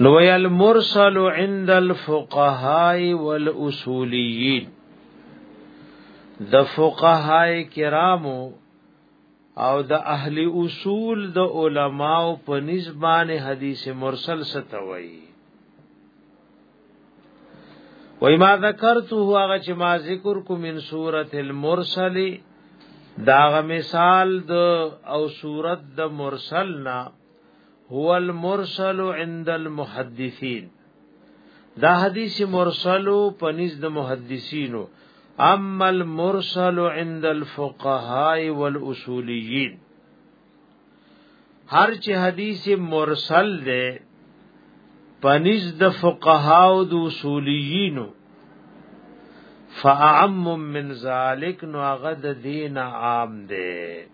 نو ویل مرسل عند الفقهاء والاصوليين د فقهاء کرامو او د اهل اصول د علماو په نسبانه حدیث مرسل ستوي وای ما ذکرته هغه چې ما ذکر کو من سورۃ المرسل داغه مثال د او سورۃ د مرسل نا هو المرسل عند المحدثین دا حدیث مرسل پنځ د محدثینو اما المرسل عند الفقهاء والاصوليين هر چې حدیث مرسل ده پنځ د فقها او د اصوليینو فاعم من ذالک نو هغه د دین عام ده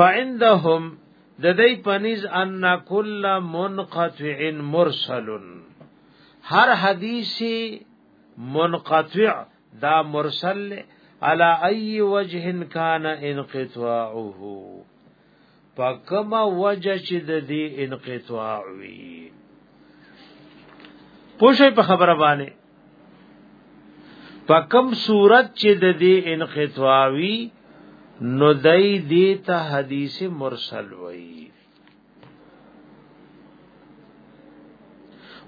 فعندهم د دې پنیز ان کل منقطع مرسل هر حدیث منقطع دا مرسل علا ای وجه کان انقطاعه پکما وجه چې د دې انقطاع وی پوښې په خبره باندې پکم صورت چې د دې انقطاع وی نو دای دې ته حدیث مرسل وی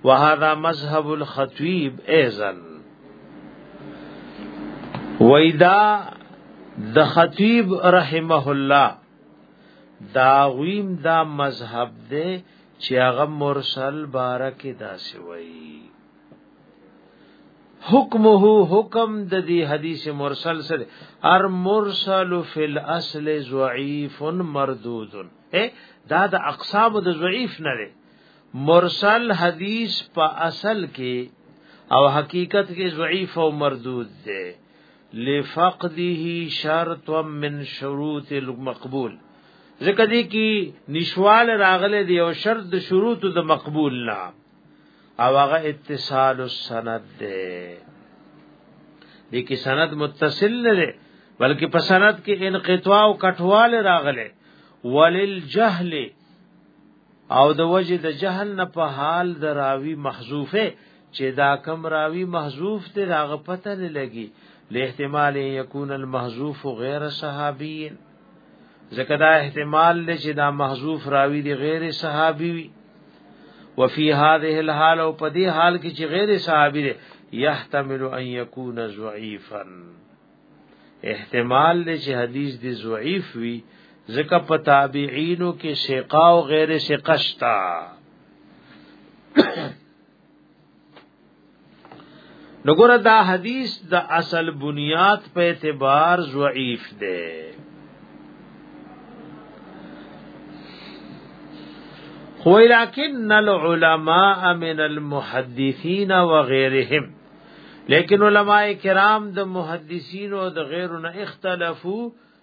وهذا مذهب الخطيب ايضا وېدا د خطیب رحمه الله دا غویم دا مذهب دی چې هغه مرسل بارکه داسې وایي حکمه حکم د دې حدیث مرسل سره ار مرسل فی الاصل ضعیف مردود دا د اقسام د ضعیف نه دی مرسل حدیث په اصل کې او حقیقت کې ضعیف او مردود دی لفقده شرط من شروط المقبول ځکه دې کې نشوال راغله دی او شرط د شروط د مقبول نه او هغه اتصال السند ده دې کې سند متصل نه ده بلکې په سند کې انقطاع او کټوال راغله وللجهل او د وجه د جهل نه په حال د راوی محذوفه چې دا کم راوی محذوف ته راغ پته نه لګي له احتمال یکون المحذوف غیر صحابین ځکه دا احتمال لري چې دا محذوف راوی دی غیر صحابي وي وفي هذه الحال او په دې حال کې چې غیر صحابي دی يحتمل ان يكون ضعيفا احتمال لري چې حدیث دی ضعیف وي ځکه په تابعینو کې شقا او غیر شقشتا نګور دا حدیث د اصل بنیاد په اعتبار ضعیف دی خو لكن العلماء من المحدثين وغيرهم لیکن علماء کرام د محدثین او د غیرو نه اختلافو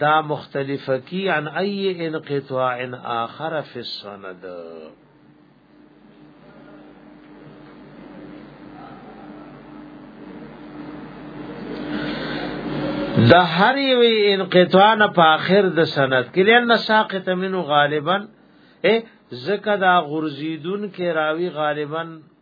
دا مختلفه کی عن ای انقطاع آخر فی السند د هر یو انقطاع نه په اخر د سند کې لنه ساقط منو غالبا ا زکه دا غرزیدون کې راوی غالبا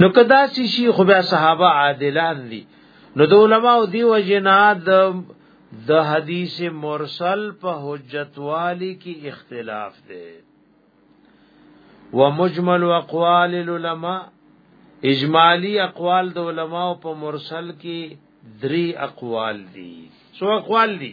نو کدا سی شي خو بیا صحابه عادلان دي نو د علماء دی وجنا د د حدیث مرسل په حجت والی کې اختلاف دی ومجمل اقوال العلماء اجمالی اقوال د علماء په مرسل کې درې اقوال دي سو اقوال دي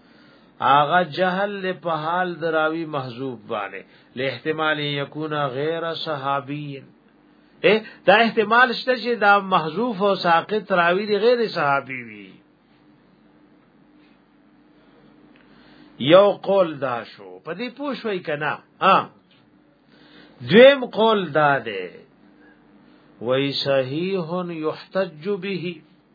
آغا جهل له په حال دراوی محذوب باندې له احتمال یکون غیر صحابی اے دا احتمال شته چې دا محذوف او ساقط راوی دی غیر صحابی وی یو قول دا شو په دې پوښوي کنا ها دویم قول دا دی وای صحیح یحتج به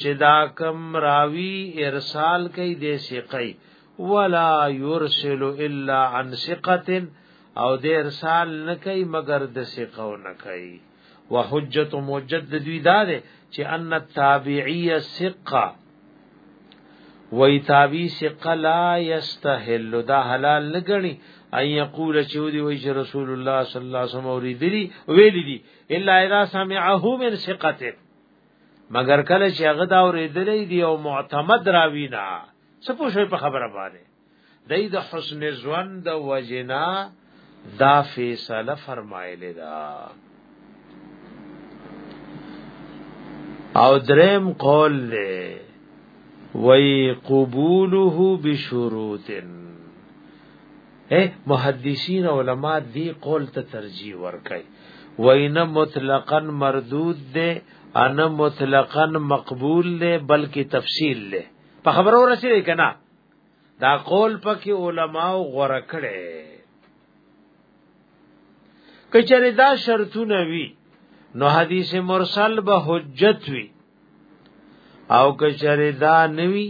چې دا کم راوی ارسال کوي د ثقه ولا يرسل الا عن ثقه او د ارسال نه کوي مگر د ثقه نه کوي وحجت موجد دوی دا ده چې ان التابعی ثقه وی تابی ثقه لا یستحل دا حلال لګنی ان یقول چې دی وی چې رسول الله صلی الله علیه وسلم اوریدلی ویلی دی الا اذا سمعه من ثقته مگر کله چې هغه دا اورېدلې دی او معتمد راوی نه څه پوښوي په خبره باندې دای د حسن ځوان د وجنا دا فیصله فرمایلی دا او دریم قول له وی قبوله بشروطن اے محدثین علما دی قول ته ترجیح ورکړي وینه مطلقاً مردود ده ان مطلقاً مقبول ده بلکې تفصیل ده په خبرو رسیدي کنا دا قول پکې علما غوړه کړي کچره دا شرطونه وی نو حدیث مرسل به حجت وی او که چرې دا نوي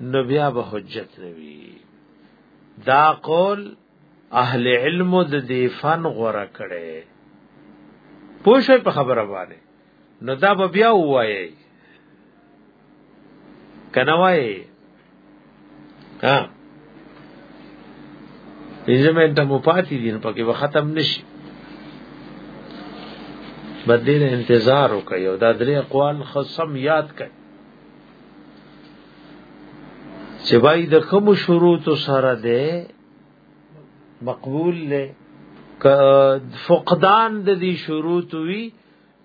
نو بیا به حجت نوي دا قول اهل علم د دې فن غوړه کړي پوښې په خبره باندې نو دا به بیا وایي کنه وایي ها پنځه منټه مو پاتې دي پکې به ختم نشي بدل انتظار وکي او دا درې اقوال خصم یاد کړي چې بای د کوم شروط سره ده مقبول له فقدان د دې شروط وی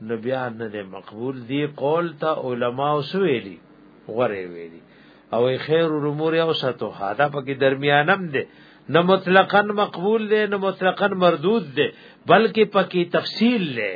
نو بیا نه دی مقبول دی قول ته علما او سویلی غره ویلی او خیر الامور او ساتو هدا پکې درمیانم دی نه مطلقاً مقبول دی نه مطلقاً مردود دی بلکې پکې تفصیل دی